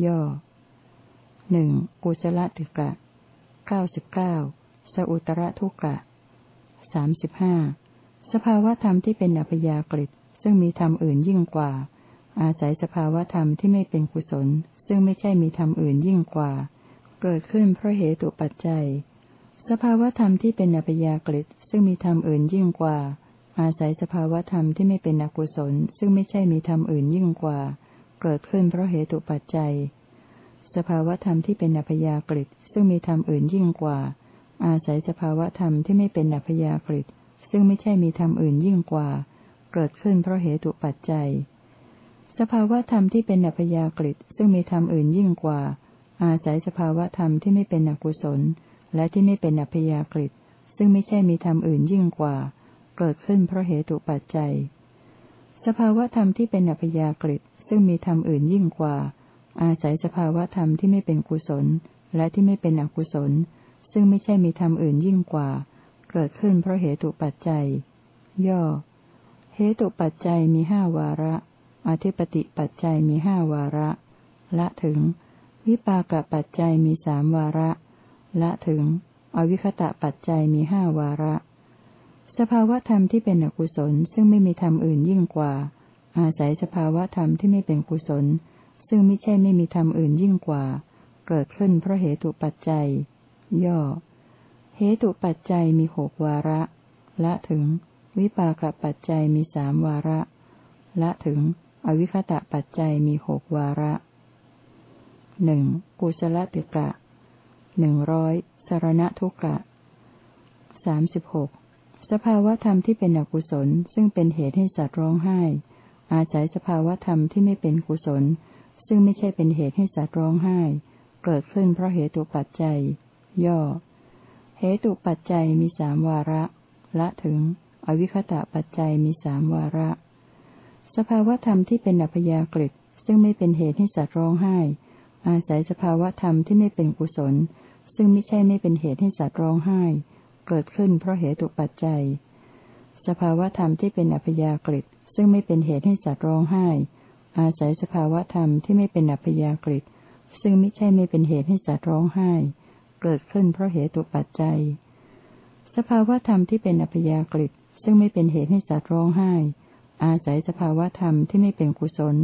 ย่อหนึ่งกุศลติกะเก้าสิบเก้าสอุตระทุกะสามสิบห้าสภาวธรรมที่เป็นอัพยากฤิซึ่งมีธรรมอื่นยิ่งกว่า อาศัยสภาวธรรมที่ไม่เป็นกุศล ซึ่งไม่ใช่มีธรรมอื่นยิ่งกว่า เกิดขึ้นเพราะเหตุปัจจัย สภาวธรรมที่เป็นอัพยากฤิซึ่งมีธรรมอื่นยิ่งกว่า อาศัยสภาวธรรมที่ไม่เป็นอกุศล ซึ่งไม่ใช่มีธรรมอื่นยิ่งกว่า เกิดขึ้นเพราะเหตุปัจจัย สภาวธรรมที่เป็นอัพยากฤิซึ่งมีธรรมอื่นยิ่งกว่า อาศัยสภาวธรรมที่ไม่เป็นอัพยากฤิซึ่งไม่ใช่มีธรรมอื่นยิ่งกว่า เกิดขึ้นเพราะเหตุปัจจัย สภาวธรรมที่เป็นอัพยากฤิซึ่งมีธรรมอื่นยิ่งกว่า อาศัยสภาวธรรมที่ไม่เป็นอกุศล และที่ไม่เป็นอัพยากฤิซึ่งไม่ใช่มีธรรมอื่นยิ่งกว่า เกิดขึ้นเพราะเหตุปัจจัย สภาวธรรมที่เป็นอัพยากฤิซึ่งมีธรรมอื่นยิ่งกว่า อาศัยสภาวธรรมที่ไม่เป็นกุศล และที่ไม่เป็นอกุศล ซึ่งไม่ใช่มีธรรมอื่นยิ่งกว่า เกิดขึ้นเพราะเหตุปัจจัย ย่อ เหตุปัจจัยมีห้าวาระ อธิปติปัจจัยมีห้าวาระ ละถึง วิปากปัจจัยมีสามวาระ ละถึง อวิคตะปัจจัยมีห้าวาระ สภาวธรรมที่เป็นอกุศลซึ่งไม่มีธรรมอื่นยิ่งกว่า อาศัยสภาวธรรมที่ไม่เป็นกุศล ซึ่งไม่ใช่ไม่มีธรรมอื่นยิ่งกว่า เกิดขึ้นเพราะเหตุปัจจัย ย่อ เหตุปัจจัยมีหกวาระ ละถึง วิปากปัจจัยมีสามวาระ ละถึง อวิคตะปัจจัยมีหกวาระหนึ่งกุศลติกะ หนึ่งร้อยสารณทุกะสามสิบหกสภาวธรรมที่เป็นอกุศล ซึ่งเป็นเหตุให้สัตว์ร้องไห้ อาศัยสภาวธรรมที่ไม่เป็นกุศล ซึ่งไม่ใช่เป็นเหตุให้สัตว์ร้องไห้ เกิดขึ้นเพราะเหตุปัจจัย ย่อ เหตุปัจจัยมีสามวาระ ละถึง อวิคตะปัจจัยมีสามวาระ สภาวธรรมที่เป็นอัพยากฤิซึ่งไม่เป็นเหตุให้สัตว์ร้องไห้ อาศัยสภาวธรรมที่ไม่เป็นกุศล ซึ่งไม่ใช่ไม่เป็นเหตุให้สัตว์ร้องไห้ เกิดขึ้นเพราะเหตุปัจจัย สภาวธรรมที่เป็นอัพยากฤิซึ่งไม่เป็นเหตุให้สัตว์ร้องไห้ อาศัยสภาวธรรมที่ไม่เป็นอัพยากฤิซึ่งไม่ใช่ไม่เป็นเหตุให้สัตว์ร้องไห้ เกิดขึ้นเพราะเหตุปัจจัย สภาวธรรมที่เป็นอัพยากฤิซึ่งไม่เป็นเหตุให้สัตว์ร้องไห้ อาศัยสภาวธรรมที่ไม่เป็นกุศล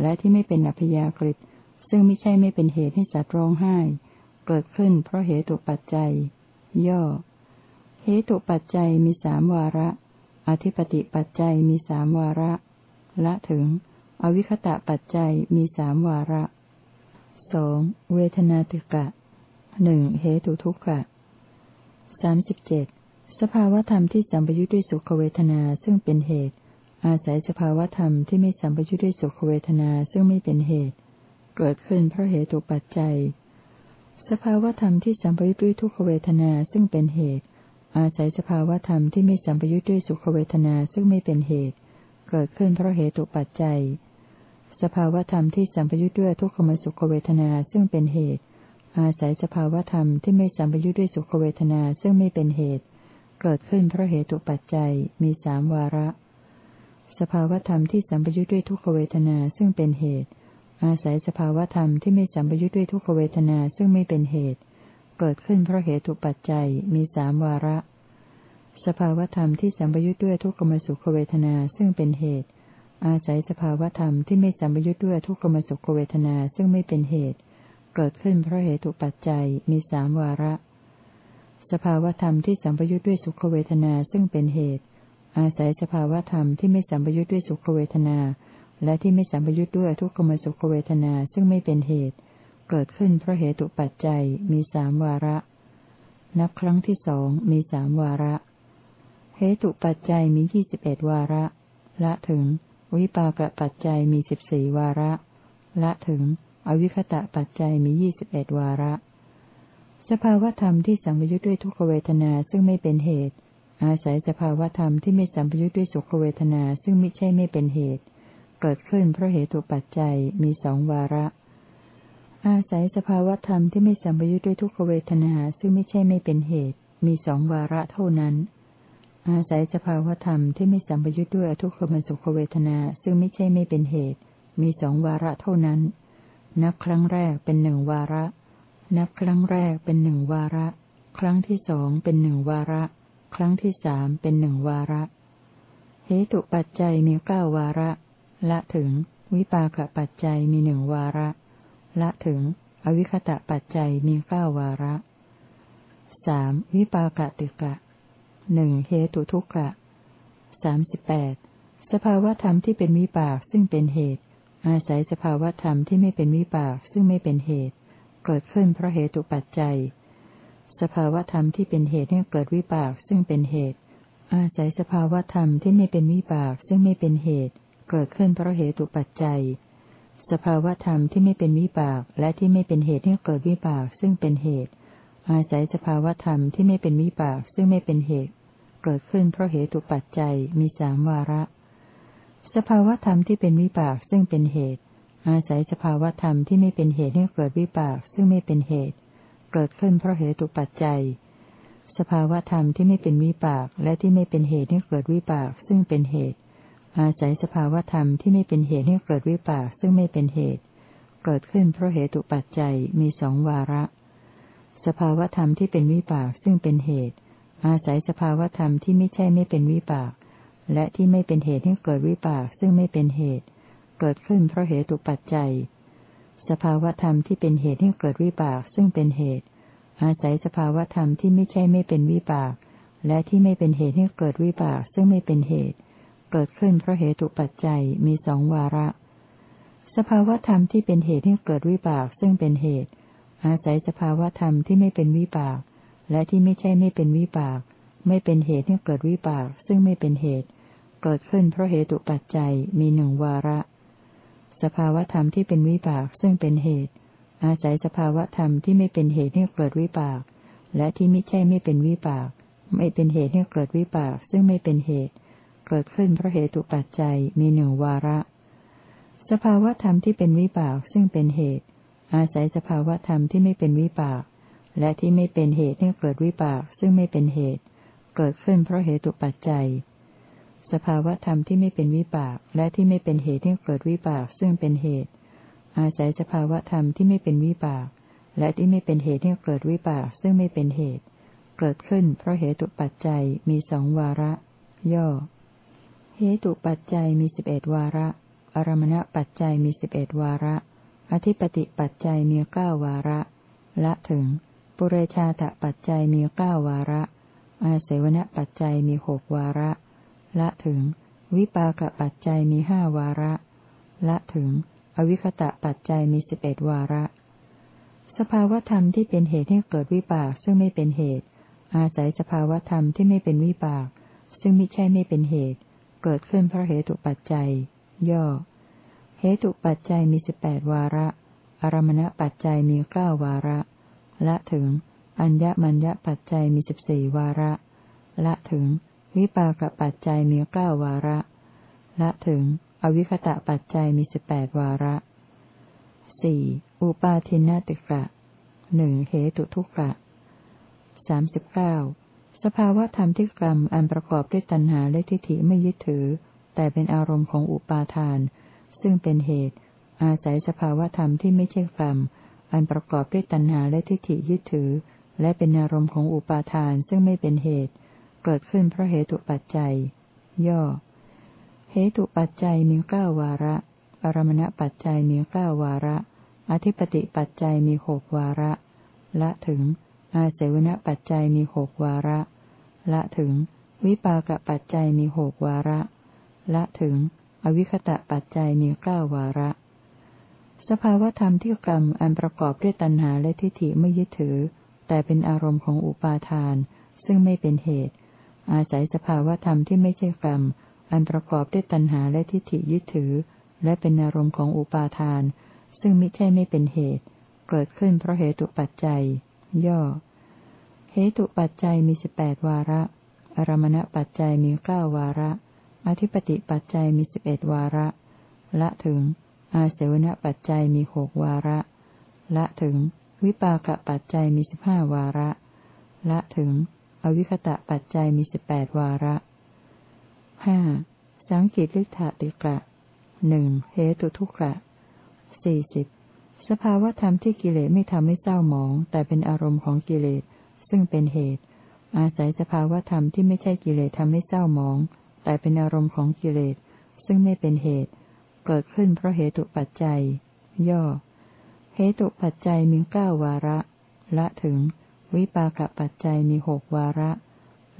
และที่ไม่เป็นอัพยากฤิซึ่งไม่ใช่ไม่เป็นเหตุให้สัตว์ร้องไห้ เกิดขึ้นเพราะเหตุปัจจัย ย่อ เหตุปัจจัยมีสามวาระ อธิปติปัจจัยมีสามวาระ ละถึง อวิคตะปัจจัยมีสามวาระสองเวทนาติกะหนึ่งเหตุทุกขะสามสิบเจ็ดสภาวธรรมที่สัมปยุทธ์ด้วยสุขเวทนาซึ่งเป็นเหตุ อาศัยสภาวธรรมที่ไม่สัมปยุทธ์ด้วยสุขเวทนาซึ่งไม่เป็นเหตุ เกิดขึ้นเพราะเหตุปัจจัย สภาวธรรมที่สัมปยุทธ์ด้วยทุกขเวทนาซึ่งเป็นเหตุ อาศัยสภาวธรรมที่ไม่สัมปยุทธ์ด้วยสุขเวทนาซึ่งไม่เป็นเหตุ เกิดขึ้นเพราะเหตุปัจจัย สภาวธรรมที่สัมปยุทธ์ด้วยทุกขมสุขเวทนาซึ่งเป็นเหตุ อาศัยสภาวธรรมที่ไม่สัมปยุทธ์ด้วยสุขเวทนาซึ่งไม่เป็นเหตุ เกิดขึ้นเพราะเหตุปัจจัยมีสามวาระ สภาวธรรมที่สัมปยุทธ์ด้วยทุกขเวทนาซึ่งเป็นเหตุ อาศัยสภาวธรรมที่ไม่สัมปยุทธ์ด้วยทุกขเวทนาซึ่งไม่เป็นเหตุ เกิดขึ้นเพราะเหตุปัจจัยมีสามวาระ สภาวธรรมที่สัมปยุทธ์ด้วยทุกขมสุขเวทนาซึ่งเป็นเหตุ อาศัยสภาวธรรมที่ไม่สัมปยุทธ์ด้วยทุกขมสุขเวทนาซึ่งไม่เป็นเหตุ เกิดขึ้นเพราะเหตุปัจจัยมีสามวาระ สภาวธรรมที่สัมปยุทธ์ด้วยสุขเวทนาซึ่งเป็นเหตุ อาศัยสภาวธรรมที่ไม่สัมปยุทธ์ด้วยสุขเวทนา และที่ไม่สัมปยุทธ์ด้วยทุกขมสุขเวทนาซึ่งไม่เป็นเหตุ เกิดขึ้นเพราะเหตุปัจจัยมีสามวาระ นับครั้งที่สองมีสามวาระ เหตุปัจจัยมียี่สิบเอ็ดวาระ ละถึง วิปากปัจจัยมีสิบสี่วาระ ละถึง อวิคตะปัจจัยมียี่สิบเอ็ดวาระ สภาวธรรมที่สัมปยุทธ์ด้วยทุกขเวทนาซึ่งไม่เป็นเหตุ อาศัยสภาวธรรมที่ไม่สัมปยุทธ์ด้วยสุขเวทนาซึ่งไม่ใช่ไม่เป็นเหตุ เกิดขึ้นเพราะเหตุปัจจัยมีสองวาระ อาศัยสภาวธรรมที่ไม่สัมปยุทธ์ด้วยทุกขเวทนาซึ่งไม่ใช่ไม่เป็นเหตุ มีสองวาระเท่านั้น อาศัยสภาวธรรมที่ไม่สัมปยุทธ์ด้วยทุกขมสุขเวทนาซึ่งไม่ใช่ไม่เป็นเหตุ มีสองวาระเท่านั้น นับครั้งแรกเป็นหนึ่งวาระ นับครั้งแรกเป็นหนึ่งวาระ ครั้งที่สองเป็นหนึ่งวาระ ครั้งที่สามเป็นหนึ่งวาระเหตุปัจจัยมีเก้าวาระ ละถึง วิปากปัจจัยมีหนึ่งวาระ ละถึง อวิคตะปัจจัยมีเก้าวาระสามวิปากติกะหนึ่งเหตุทุกกะสามสิบแปดสภาวธรรมที่เป็นวิปากซึ่งเป็นเหตุ อาศัยสภาวธรรมที่ไม่เป็นวิปากซึ่งไม่เป็นเหตุ เกิดขึ้นเพราะเหตุปัจจัย สภาวธรรมที่เป็นเหตุให้เกิดวิปากซึ่งเป็นเหตุ อาศัยสภาวธรรมที่ไม่เป็นวิปากซึ่งไม่เป็นเหตุ เกิดขึ้นเพราะเหตุปัจจัย สภาวธรรมที่ไม่เป็นวิปากและที่ไม่เป็นเหตุให้เกิดวิปากซึ่งเป็นเหตุ อาศัยสภาวธรรมที่ไม่เป็นวิปากซึ่งไม่เป็นเหตุ เกิดขึ้นเพราะเหตุปัจจัยมีสามวาระ สภาวธรรมที่เป็นวิบากซึ่งเป็นเหตุ อาศัยสภาวธรรมที่ไม่เป็นเหตุให้เกิดวิบากซึ่งไม่เป็นเหตุ เกิดขึ้นเพราะเหตุปัจจัยสภาวธรรมที่ไม่เป็นวิบากและที่ไม่เป็นเหตุให้เกิดวิบากซึ่งเป็นเหตุ อาศัยสภาวธรรมที่ไม่เป็นเหตุให้เกิดวิบากซึ่งไม่เป็นเหตุ เกิดขึ้นเพราะเหตุปัจจัยมีสองวาระ สภาวธรรมที่เป็นวิบากซึ่งเป็นเหตุ อาศัยสภาวธรรมที่ไม่ใช่ไม่เป็นวิบาก และที่ไม่เป็นเหตุให้เกิดวิปากซึ่งไม่เป็นเหตุ เกิดขึ้นเพราะเหตุปัจจัย สภาวธรรมที่เป็นเหตุให้เกิดวิปากซึ่งเป็นเหตุ อาศัยสภาวธรรมที่ไม่ใช่ไม่เป็นวิปาก และที่ไม่เป็นเหตุให้เกิดวิปากซึ่งไม่เป็นเหตุ เกิดขึ้นเพราะเหตุปัจจัยมีสองวาระ สภาวธรรมที่เป็นเหตุให้เกิดวิปากซึ่งเป็นเหตุ อาศัยสภาวธรรมที่ไม่เป็นวิปาก และที่ไม่ใช่ไม่เป็นวิปาก ไม่เป็นเหตุให้เกิดวิปากซึ่งไม่เป็นเหตุ เกิดขึ้นเพราะเหตุปัจจัยมีหนึ่งวาระ สภาวธรรมที่เป็นวิบากซึ่งเป็นเหตุ อาศัยสภาวธรรมที่ไม่เป็นเหตุให้เกิดวิบาก และที่ไม่ใช่ไม่เป็นวิบาก ไม่เป็นเหตุให้เกิดวิบากซึ่งไม่เป็นเหตุ เกิดขึ้นเพราะเหตุปัจจัยมีหนึ่งวาระ สภาวธรรมที่เป็นวิบากซึ่งเป็นเหตุ อาศัยสภาวธรรมที่ไม่เป็นวิบาก และที่ไม่เป็นเหตุให้เกิดวิบากซึ่งไม่เป็นเหตุ เกิดขึ้นเพราะเหตุปัจจัย สภาวธรรมที่ไม่เป็นวิบาก และที่ไม่เป็นเหตุให้เกิดวิบากซึ่งเป็นเหตุ อาศัยสภาวธรรมที่ไม่เป็นวิบาก และที่ไม่เป็นเหตุให้เกิดวิบากซึ่งไม่เป็นเหตุเกิดขึ้นเพราะเหตุปัจจัยมีสองวาระ ย่อ เหตุปัจจัยมีสิบเอ็ดวาระ อารมณปัจจัยมีสิบเอ็ดวาระ อธิปติปัจจัยมีเก้าวาระ ละถึง ปุเรชาตปัจจัยมีเก้าวาระ อาเสวนปัจจัยมีหกวาระ ละถึง วิปากปัจจัยมีห้าวาระ ละถึง อวิคตะปัจจัยมีสิบเอ็ดวาระ สภาวธรรมที่เป็นเหตุให้เกิดวิปากซึ่งไม่เป็นเหตุ อาศัยสภาวธรรมที่ไม่เป็นวิปาก ซึ่งไม่ใช่ไม่เป็นเหตุ เกิดขึ้นเพราะเหตุปัจจัย ย่อ เหตุปัจจัยมีสิบแปดวาระ อารมณปัจจัยมีเก้าวาระ ละถึง อัญญมัญญปัจจัยมีสิบสี่วาระ ละถึง วิปากปัจจัยมีเก้าวาระ ละถึง อวิคตะปัจจัยมีสิบแปดวาระสี่อุปาทินนาติกะหนึ่งเหตุทุกกะสามสิบเก้า สภาวะธรรมที่กรรมอันประกอบด้วยตัณหาและทิฏฐิไม่ยึดถือ แต่เป็นอารมณ์ของอุปาทาน ซึ่งเป็นเหตุ อาศัยสภาวะธรรมที่ไม่ใช่กรรมอันประกอบด้วยตัณหาและทิฏฐิยึดถือ และเป็นอารมณ์ของอุปาทานซึ่งไม่เป็นเหตุ เกิดขึ้นเพราะเหตุปัจจัย ย่อ เหตุปัจจัยมีเก้าวาระอรมณปัจจัยมีเก้าวาระ อธิปติปัจจัยมีหกวาระ ละถึง อาเสวนปัจจัยมีหกวาระ ละถึง วิปากปัจจัยมีหกวาระ ละถึง อวิคตะปัจจัยมีเก้าวาระ สภาวธรรมที่กรรมอันประกอบด้วยตัณหาและทิฏฐิไม่ยึดถือ แต่เป็นอารมณ์ของอุปาทาน ซึ่งไม่เป็นเหตุ อาศัยสภาวธรรมที่ไม่ใช่กรรม อันประกอบด้วยตัณหาและทิฏฐิยึดถือ และเป็นอารมณ์ของอุปาทาน ซึ่งมิใช่ไม่เป็นเหตุ เกิดขึ้นเพราะเหตุปัจจัย ย่อ เหตุปัจจัยมีสิบแปดวาระ อารมณปัจจัยมีเก้าวาระ อธิปติปัจจัยมีสิบเอ็ดวาระ ละถึง อาเสวนปัจจัยมีหกวาระ ละถึง วิปากปัจจัยมีสิบห้าวาระ ละถึง อวิคตะปัจจัยมีสิบแปดวาระห้าสังกิริธาติกะหนึ่งเหตุทุกขะสี่สิบ สภาวธรรมที่กิเลสไม่ทำให้เศร้าหมอง แต่เป็นอารมณ์ของกิเลส ซึ่งเป็นเหตุ อาศัยสภาวธรรมที่ไม่ใช่กิเลสทำให้เศร้าหมองแแต่เป็นอารมณ์ของกิเลส ซึ่งไม่เป็นเหตุ เกิดขึ้นเพราะเหตุปัจจัย ย่อ เหตุปัจจัยมีเก้าวาระ ละถึง วิปากปัจจัยมีหกวาระ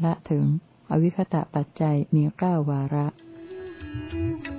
ละถึง อวิคตะปัจจัยมีเก้าวาระ Thank you.